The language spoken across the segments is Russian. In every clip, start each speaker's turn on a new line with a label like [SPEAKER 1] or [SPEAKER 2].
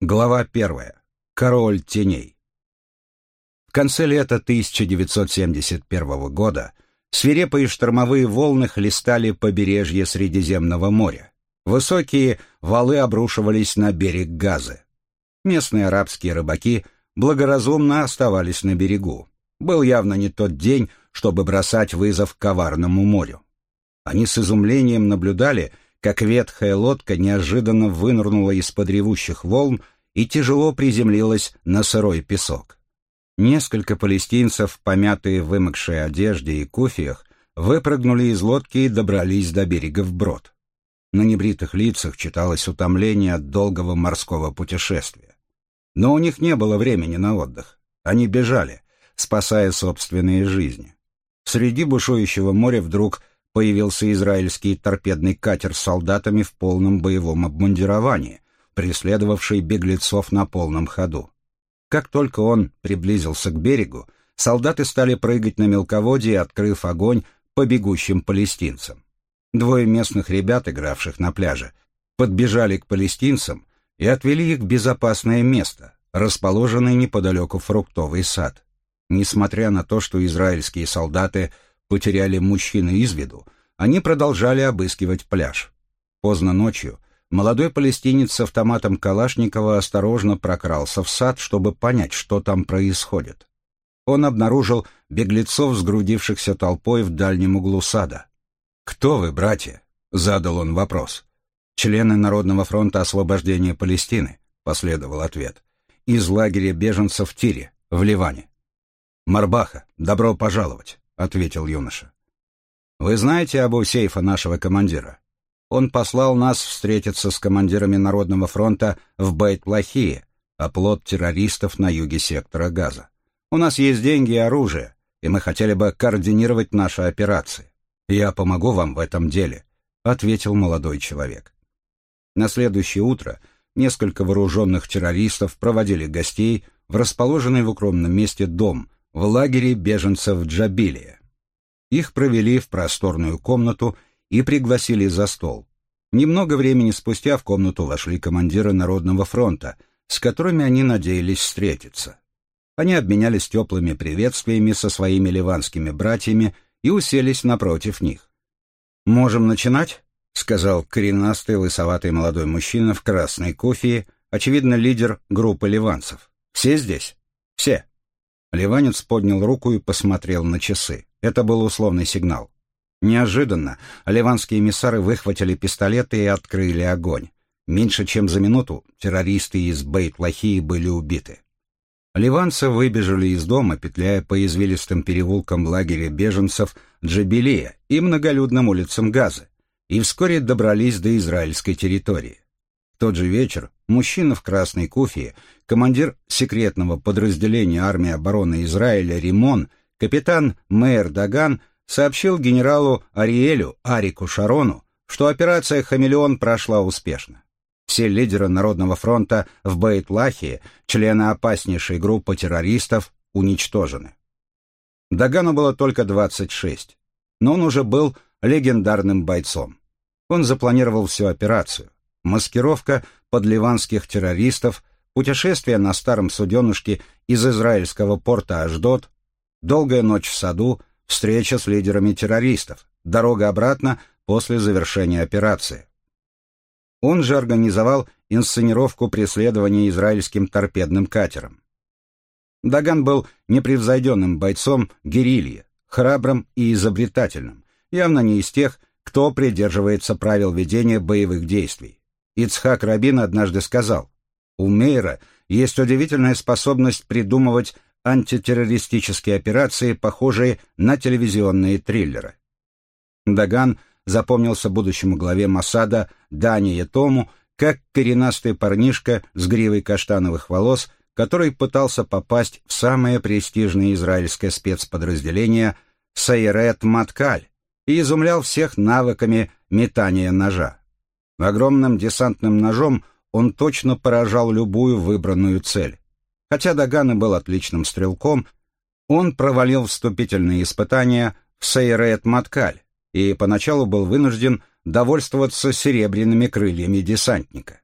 [SPEAKER 1] Глава первая. Король теней. В конце лета 1971 года свирепые штормовые волны хлестали побережье Средиземного моря. Высокие валы обрушивались на берег Газы. Местные арабские рыбаки благоразумно оставались на берегу. Был явно не тот день, чтобы бросать вызов коварному морю. Они с изумлением наблюдали, как ветхая лодка неожиданно вынырнула из-под ревущих волн и тяжело приземлилась на сырой песок. Несколько палестинцев, помятые вымокшей одежде и куфиях, выпрыгнули из лодки и добрались до берега вброд. На небритых лицах читалось утомление от долгого морского путешествия. Но у них не было времени на отдых. Они бежали, спасая собственные жизни. Среди бушующего моря вдруг появился израильский торпедный катер с солдатами в полном боевом обмундировании, преследовавший беглецов на полном ходу. Как только он приблизился к берегу, солдаты стали прыгать на мелководье, открыв огонь по бегущим палестинцам. Двое местных ребят, игравших на пляже, подбежали к палестинцам и отвели их в безопасное место, расположенный неподалеку фруктовый сад. Несмотря на то, что израильские солдаты потеряли мужчины из виду, они продолжали обыскивать пляж. Поздно ночью молодой палестинец с автоматом Калашникова осторожно прокрался в сад, чтобы понять, что там происходит. Он обнаружил беглецов, сгрудившихся толпой в дальнем углу сада. «Кто вы, братья?» — задал он вопрос. «Члены Народного фронта освобождения Палестины», — последовал ответ. «Из лагеря беженцев в Тире, в Ливане». «Марбаха, добро пожаловать», — ответил юноша. «Вы знаете об сейфа нашего командира? Он послал нас встретиться с командирами Народного фронта в Бейт-Лахие, оплот террористов на юге сектора Газа. У нас есть деньги и оружие, и мы хотели бы координировать наши операции. Я помогу вам в этом деле», — ответил молодой человек. На следующее утро несколько вооруженных террористов проводили гостей в расположенный в укромном месте дом — в лагере беженцев Джабилия. Их провели в просторную комнату и пригласили за стол. Немного времени спустя в комнату вошли командиры Народного фронта, с которыми они надеялись встретиться. Они обменялись теплыми приветствиями со своими ливанскими братьями и уселись напротив них. «Можем начинать?» — сказал коренастый лысоватый молодой мужчина в красной кофе, очевидно, лидер группы ливанцев. «Все здесь?» «Все», Ливанец поднял руку и посмотрел на часы. Это был условный сигнал. Неожиданно ливанские эмиссары выхватили пистолеты и открыли огонь. Меньше чем за минуту террористы из Бейт-Лахии были убиты. Ливанцы выбежали из дома, петляя по извилистым переулкам лагеря беженцев Джабилея и многолюдным улицам Газы, и вскоре добрались до израильской территории. Тот же вечер мужчина в красной куфии, командир секретного подразделения армии обороны Израиля Римон, капитан Мэйр Даган, сообщил генералу Ариэлю Арику Шарону, что операция «Хамелеон» прошла успешно. Все лидеры Народного фронта в Бейт-Лахии, члены опаснейшей группы террористов, уничтожены. Дагану было только 26, но он уже был легендарным бойцом. Он запланировал всю операцию маскировка под ливанских террористов, путешествие на старом суденышке из израильского порта Аждот, долгая ночь в саду, встреча с лидерами террористов, дорога обратно после завершения операции. Он же организовал инсценировку преследования израильским торпедным катером. Даган был непревзойденным бойцом герильи, храбрым и изобретательным, явно не из тех, кто придерживается правил ведения боевых действий. Ицхак Рабин однажды сказал, «У Мейера есть удивительная способность придумывать антитеррористические операции, похожие на телевизионные триллеры». Даган запомнился будущему главе Масада Дани Тому как коренастый парнишка с гривой каштановых волос, который пытался попасть в самое престижное израильское спецподразделение Сайрет Маткаль и изумлял всех навыками метания ножа. Огромным десантным ножом он точно поражал любую выбранную цель. Хотя Даган и был отличным стрелком, он провалил вступительные испытания в Сейрет-Маткаль и поначалу был вынужден довольствоваться серебряными крыльями десантника.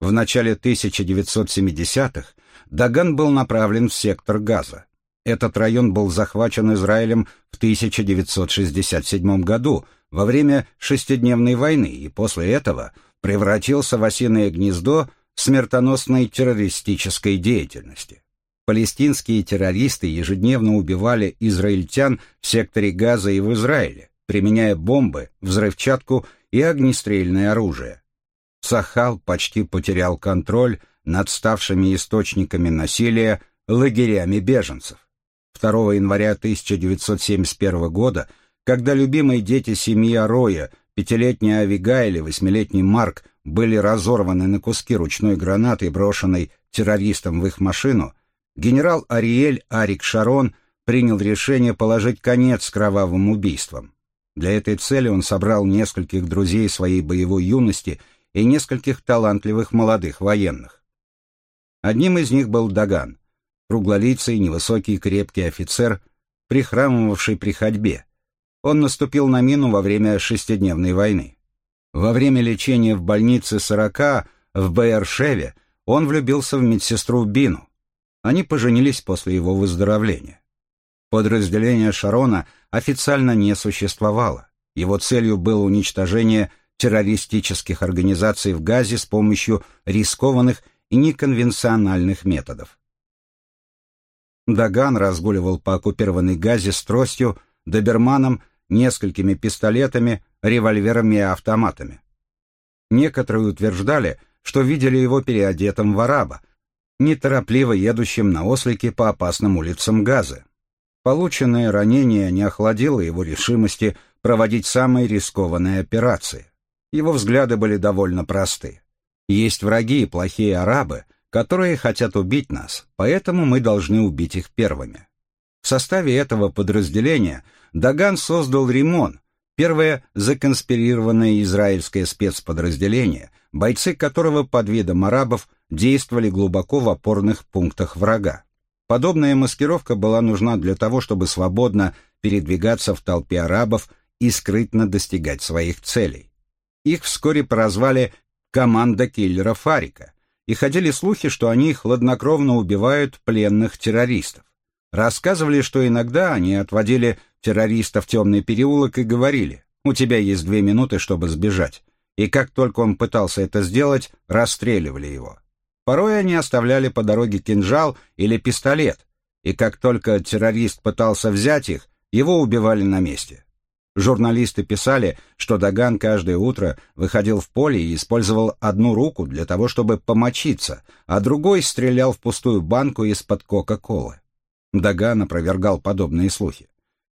[SPEAKER 1] В начале 1970-х Даган был направлен в сектор Газа. Этот район был захвачен Израилем в 1967 году во время шестидневной войны и после этого превратился в осиное гнездо смертоносной террористической деятельности. Палестинские террористы ежедневно убивали израильтян в секторе Газа и в Израиле, применяя бомбы, взрывчатку и огнестрельное оружие. Сахал почти потерял контроль над ставшими источниками насилия лагерями беженцев. 2 января 1971 года, когда любимые дети семьи Ароя, пятилетняя Авигаэль и восьмилетний Марк, были разорваны на куски ручной гранатой, брошенной террористом в их машину, генерал Ариэль Арик Шарон принял решение положить конец кровавым убийствам. Для этой цели он собрал нескольких друзей своей боевой юности и нескольких талантливых молодых военных. Одним из них был Даган, круглолицый, невысокий, крепкий офицер, прихрамывавший при ходьбе. Он наступил на мину во время шестидневной войны. Во время лечения в больнице 40 в Бейершеве он влюбился в медсестру Бину. Они поженились после его выздоровления. Подразделение Шарона официально не существовало. Его целью было уничтожение террористических организаций в Газе с помощью рискованных и неконвенциональных методов. Даган разгуливал по оккупированной Газе с тростью, доберманом, несколькими пистолетами, револьверами и автоматами. Некоторые утверждали, что видели его переодетым в араба, неторопливо едущим на ослике по опасным улицам Газы. Полученное ранение не охладило его решимости проводить самые рискованные операции. Его взгляды были довольно просты. Есть враги и плохие арабы, которые хотят убить нас, поэтому мы должны убить их первыми. В составе этого подразделения Даган создал Римон, первое законспирированное израильское спецподразделение, бойцы которого под видом арабов действовали глубоко в опорных пунктах врага. Подобная маскировка была нужна для того, чтобы свободно передвигаться в толпе арабов и скрытно достигать своих целей. Их вскоре прозвали «команда киллера Фарика», и ходили слухи, что они хладнокровно убивают пленных террористов. Рассказывали, что иногда они отводили террориста в темный переулок и говорили, «У тебя есть две минуты, чтобы сбежать». И как только он пытался это сделать, расстреливали его. Порой они оставляли по дороге кинжал или пистолет, и как только террорист пытался взять их, его убивали на месте. Журналисты писали, что Даган каждое утро выходил в поле и использовал одну руку для того, чтобы помочиться, а другой стрелял в пустую банку из-под Кока-Колы. Даган опровергал подобные слухи.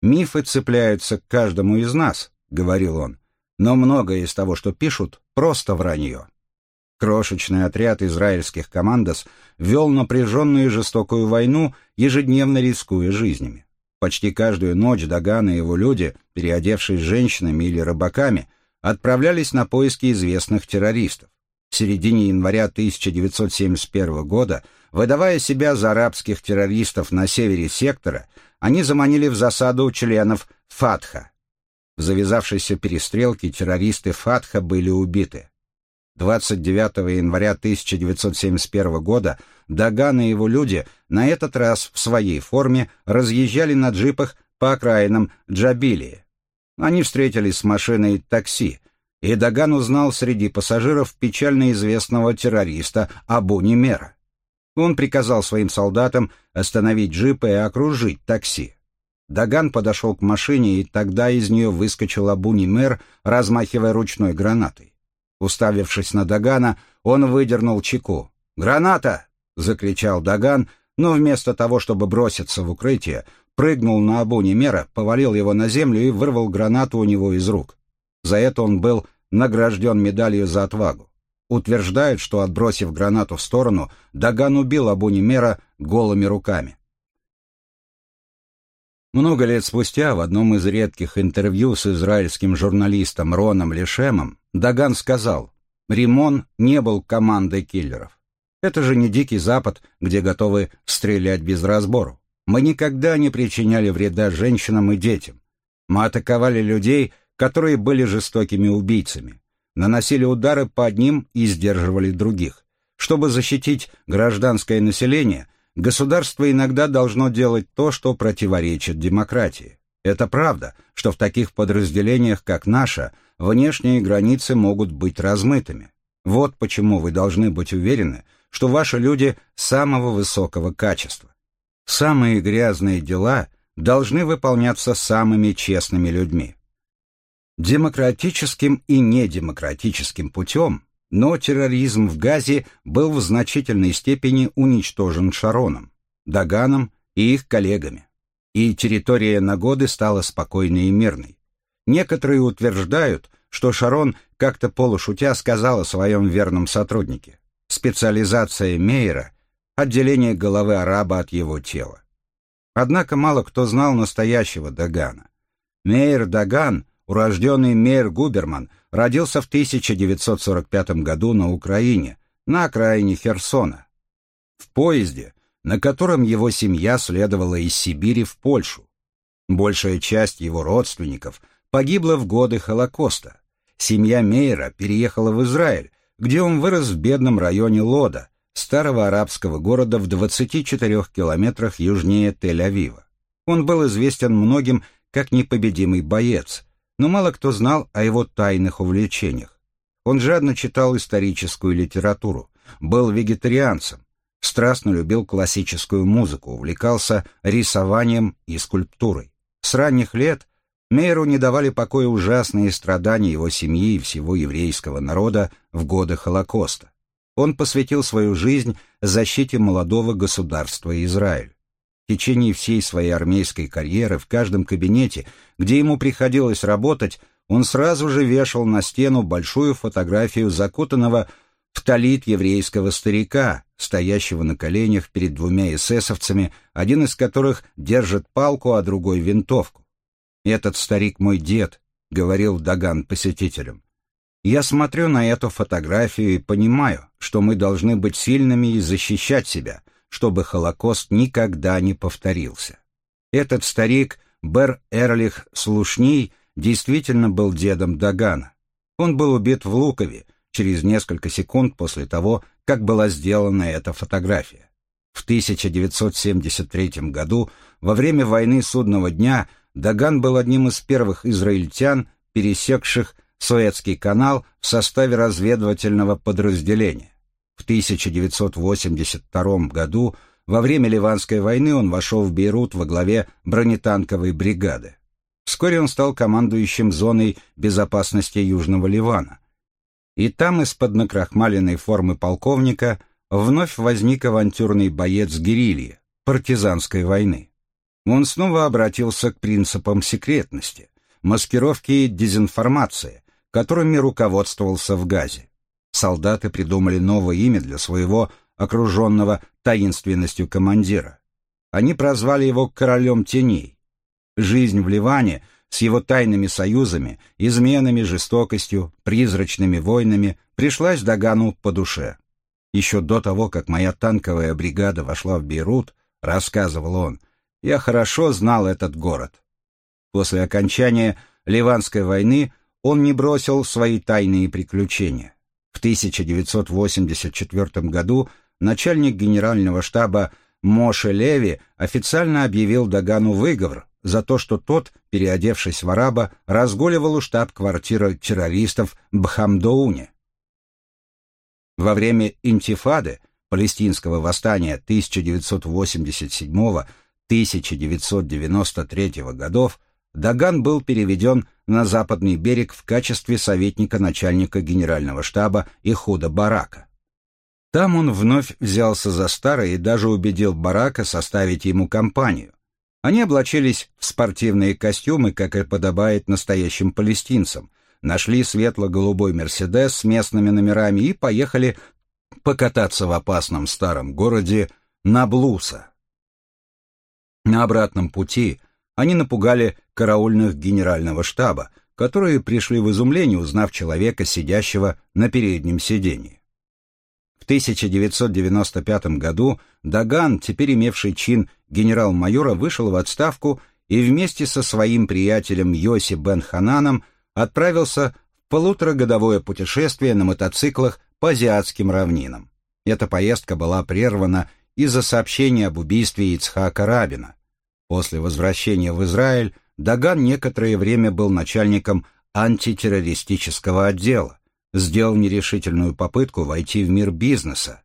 [SPEAKER 1] «Мифы цепляются к каждому из нас», — говорил он, «но многое из того, что пишут, просто вранье». Крошечный отряд израильских командос вел напряженную и жестокую войну, ежедневно рискуя жизнями. Почти каждую ночь Даган и его люди, переодевшись женщинами или рыбаками, отправлялись на поиски известных террористов. В середине января 1971 года, выдавая себя за арабских террористов на севере сектора, они заманили в засаду членов Фатха. В завязавшейся перестрелке террористы Фатха были убиты. 29 января 1971 года Даган и его люди на этот раз в своей форме разъезжали на джипах по окраинам Джабилии. Они встретились с машиной такси, и Даган узнал среди пассажиров печально известного террориста Абу Немера. Он приказал своим солдатам остановить джипы и окружить такси. Даган подошел к машине, и тогда из нее выскочил Абу Немер, размахивая ручной гранатой. Уставившись на Дагана, он выдернул чеку. «Граната!» — закричал Даган, но вместо того, чтобы броситься в укрытие, прыгнул на Абу Немера, повалил его на землю и вырвал гранату у него из рук. За это он был награжден медалью за отвагу. Утверждают, что, отбросив гранату в сторону, Даган убил Абу Немера голыми руками. Много лет спустя в одном из редких интервью с израильским журналистом Роном Лешемом Даган сказал, «Римон не был командой киллеров. Это же не Дикий Запад, где готовы стрелять без разбору. Мы никогда не причиняли вреда женщинам и детям. Мы атаковали людей, которые были жестокими убийцами, наносили удары по одним и сдерживали других. Чтобы защитить гражданское население, государство иногда должно делать то, что противоречит демократии. Это правда, что в таких подразделениях, как наша, внешние границы могут быть размытыми. Вот почему вы должны быть уверены, что ваши люди самого высокого качества. Самые грязные дела должны выполняться самыми честными людьми. Демократическим и недемократическим путем, но терроризм в Газе был в значительной степени уничтожен Шароном, Даганом и их коллегами, и территория Нагоды стала спокойной и мирной. Некоторые утверждают, что Шарон как-то полушутя сказал о своем верном сотруднике. Специализация Мейера — отделение головы араба от его тела. Однако мало кто знал настоящего Дагана. Мейер Даган, урожденный Мейер Губерман, родился в 1945 году на Украине, на окраине Херсона. В поезде, на котором его семья следовала из Сибири в Польшу. Большая часть его родственников погибла в годы Холокоста. Семья Мейера переехала в Израиль, где он вырос в бедном районе Лода, старого арабского города в 24 километрах южнее Тель-Авива. Он был известен многим как непобедимый боец, но мало кто знал о его тайных увлечениях. Он жадно читал историческую литературу, был вегетарианцем, страстно любил классическую музыку, увлекался рисованием и скульптурой. С ранних лет Мейеру не давали покоя ужасные страдания его семьи и всего еврейского народа в годы Холокоста. Он посвятил свою жизнь защите молодого государства Израиль. В течение всей своей армейской карьеры в каждом кабинете, где ему приходилось работать, он сразу же вешал на стену большую фотографию закутанного в талит еврейского старика, стоящего на коленях перед двумя эсэсовцами, один из которых держит палку, а другой — винтовку. «Этот старик мой дед», — говорил Даган посетителям. «Я смотрю на эту фотографию и понимаю, что мы должны быть сильными и защищать себя, чтобы Холокост никогда не повторился. Этот старик, Бер Эрлих Слушний, действительно был дедом Дагана. Он был убит в Лукове через несколько секунд после того, как была сделана эта фотография. В 1973 году, во время войны Судного дня, Даган был одним из первых израильтян, пересекших Суэцкий канал в составе разведывательного подразделения. В 1982 году во время Ливанской войны он вошел в Бейрут во главе бронетанковой бригады. Вскоре он стал командующим зоной безопасности Южного Ливана. И там из-под накрахмаленной формы полковника вновь возник авантюрный боец герильи, партизанской войны он снова обратился к принципам секретности, маскировки и дезинформации, которыми руководствовался в Газе. Солдаты придумали новое имя для своего окруженного таинственностью командира. Они прозвали его «королем теней». Жизнь в Ливане с его тайными союзами, изменами, жестокостью, призрачными войнами пришлась Дагану по душе. Еще до того, как моя танковая бригада вошла в Бейрут, рассказывал он, — я хорошо знал этот город. После окончания Ливанской войны он не бросил свои тайные приключения. В 1984 году начальник генерального штаба Моше Леви официально объявил Дагану выговор за то, что тот, переодевшись в араба, разгуливал у штаб-квартиры террористов Бхамдоуне. Во время интифады, палестинского восстания 1987 1993 годов Даган был переведен на западный берег в качестве советника начальника генерального штаба Ихуда Барака. Там он вновь взялся за старое и даже убедил Барака составить ему компанию. Они облачились в спортивные костюмы, как и подобает настоящим палестинцам, нашли светло-голубой «Мерседес» с местными номерами и поехали покататься в опасном старом городе Наблуса. На обратном пути они напугали караульных генерального штаба, которые пришли в изумление, узнав человека, сидящего на переднем сиденье. В 1995 году Даган, теперь имевший чин генерал-майора, вышел в отставку и вместе со своим приятелем Йоси Бен Хананом отправился в полуторагодовое путешествие на мотоциклах по азиатским равнинам. Эта поездка была прервана из-за сообщения об убийстве Ицхака Рабина. После возвращения в Израиль Даган некоторое время был начальником антитеррористического отдела, сделал нерешительную попытку войти в мир бизнеса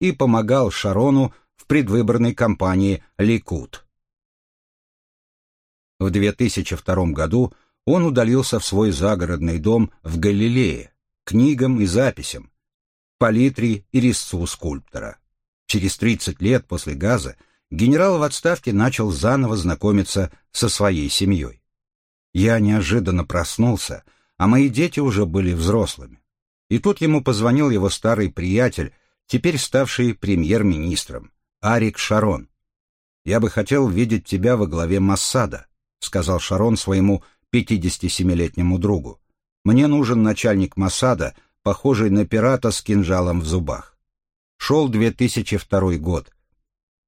[SPEAKER 1] и помогал Шарону в предвыборной кампании «Ликут». В 2002 году он удалился в свой загородный дом в Галилее, книгам и записям, палитре и резцу скульптора. Через 30 лет после газа генерал в отставке начал заново знакомиться со своей семьей. Я неожиданно проснулся, а мои дети уже были взрослыми. И тут ему позвонил его старый приятель, теперь ставший премьер-министром, Арик Шарон. «Я бы хотел видеть тебя во главе Массада», — сказал Шарон своему 57-летнему другу. «Мне нужен начальник Массада, похожий на пирата с кинжалом в зубах». Шел 2002 год.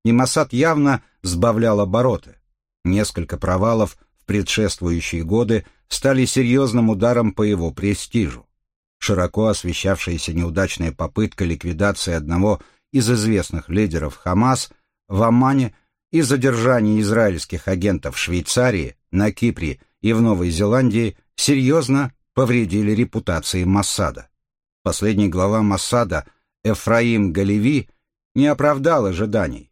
[SPEAKER 1] И Массад явно сбавлял обороты. Несколько провалов в предшествующие годы стали серьезным ударом по его престижу. Широко освещавшаяся неудачная попытка ликвидации одного из известных лидеров Хамас в Омане и задержание израильских агентов в Швейцарии, на Кипре и в Новой Зеландии серьезно повредили репутации Массада. Последний глава Массада Эфраим Галеви не оправдал ожиданий.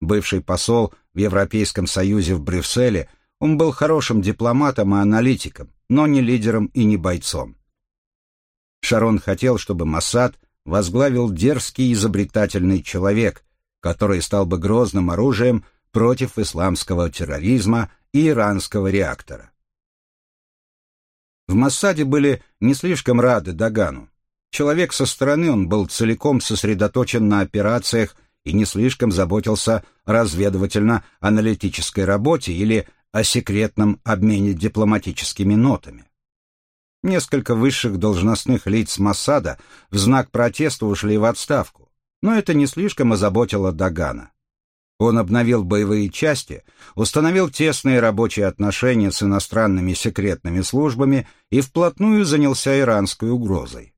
[SPEAKER 1] Бывший посол в Европейском Союзе в Брюсселе, он был хорошим дипломатом и аналитиком, но не лидером и не бойцом. Шарон хотел, чтобы Массад возглавил дерзкий изобретательный человек, который стал бы грозным оружием против исламского терроризма и иранского реактора. В Массаде были не слишком рады Дагану. Человек со стороны он был целиком сосредоточен на операциях и не слишком заботился о разведывательно-аналитической работе или о секретном обмене дипломатическими нотами. Несколько высших должностных лиц Массада в знак протеста ушли в отставку, но это не слишком озаботило Дагана. Он обновил боевые части, установил тесные рабочие отношения с иностранными секретными службами и вплотную занялся иранской угрозой.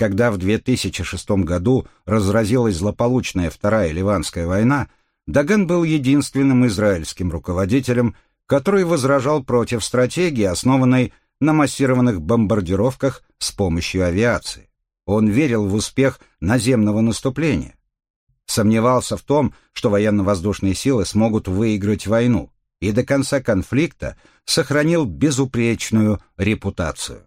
[SPEAKER 1] Когда в 2006 году разразилась злополучная Вторая Ливанская война, Даган был единственным израильским руководителем, который возражал против стратегии, основанной на массированных бомбардировках с помощью авиации. Он верил в успех наземного наступления. Сомневался в том, что военно-воздушные силы смогут выиграть войну, и до конца конфликта сохранил безупречную репутацию.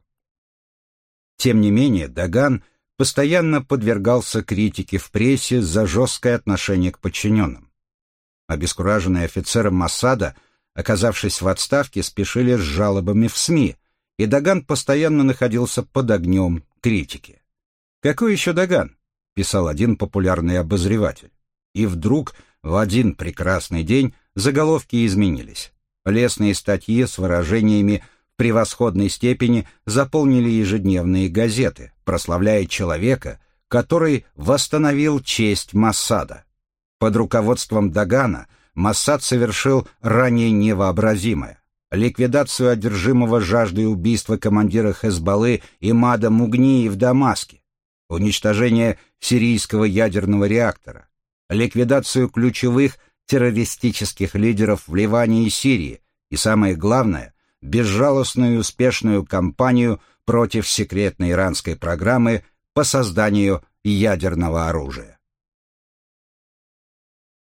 [SPEAKER 1] Тем не менее, Даган постоянно подвергался критике в прессе за жесткое отношение к подчиненным. Обескураженные офицеры Массада, оказавшись в отставке, спешили с жалобами в СМИ, и Даган постоянно находился под огнем критики. «Какой еще Даган?» — писал один популярный обозреватель. И вдруг в один прекрасный день заголовки изменились. Лесные статьи с выражениями превосходной степени заполнили ежедневные газеты, прославляя человека, который восстановил честь Массада. Под руководством Дагана Массад совершил ранее невообразимое ликвидацию одержимого жаждой убийства командира Хезбаллы Имада Мугнии в Дамаске, уничтожение сирийского ядерного реактора, ликвидацию ключевых террористических лидеров в Ливане и Сирии и, самое главное, безжалостную успешную кампанию против секретной иранской программы по созданию ядерного оружия.